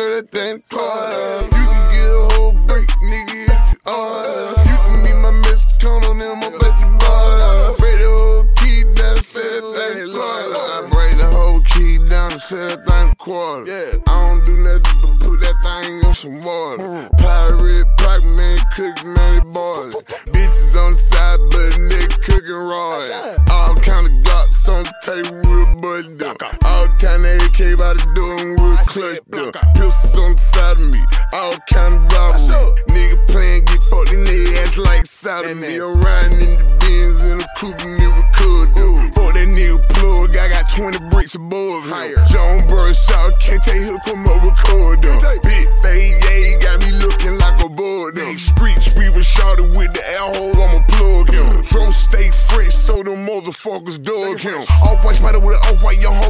so that thing quarter. You can get a whole break, nigga, if you order. You can meet my miss, come on them up at the border. Break the whole key down and set that thing quarter. I break the whole key down and set that thing quarter. Yeah, I don't do nothing but put that thing on some water. Pirate, pack man, cook man, boys. Bitches on the side, but nigga cooking raw. All kind of glops some the table, we'll. All kind of AK by the door and we'll clutch. Pistols on the side of me, all kind of robbery. Nigga playing, get fucked in their ass like sodomy. I'm riding in the Benz in a coupe and it record though. Fuck that nigga plug, I got 20 bricks above him. John Burr can't take he'll come up record though. Big fade, yeah, got me looking like a board. Streets, we was shorted with the air hole, I'ma plug him. Dro stay fresh, so them motherfuckers dug him. Off white spider with an off white young hoe,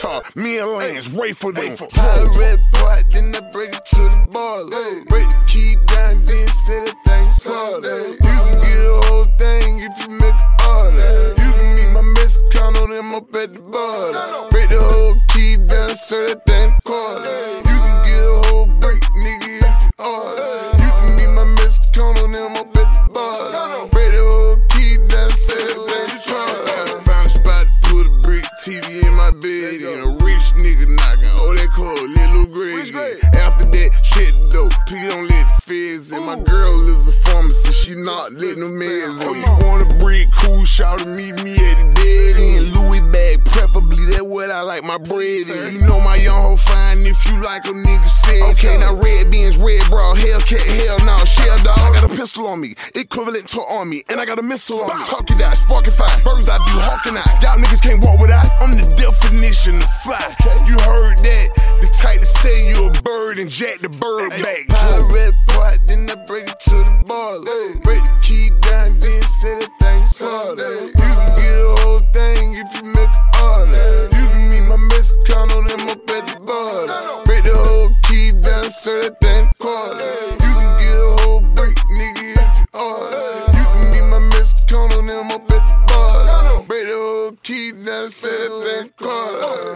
top, me and Lance, wait for them. High red pot, then I break it to the ball. Break the key down, then set the thing harder. You can get a whole thing if you make it order. You can meet my Mexicano, them up at the border. Break the whole key down, set that thing quarter. The feds. My girl is a pharmacist. She not letting the meds in. You want a brick, cool, shout to meet me at the dead end. Louis bag, preferably. That what I like my bread in. You know my young hoe fine if you like a nigga said. Okay, now red beans, red bra, Hellcat, hell pistol on me, equivalent to army, and I got a missile on me. Talk it out, spark it fire. Birds I do, hawking out. Y'all niggas can't walk without. I'm the definition of fly. You heard that? The type to say you a bird and jack the bird back. Red pot, then I break it to the ball. Break Kidnap, set it, then quarter.